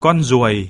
con ruồi.